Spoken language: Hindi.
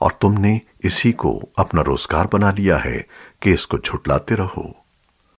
और तुमने इसी को अपना रोज़गार बना लिया है कि इसको झुटलाते रहो।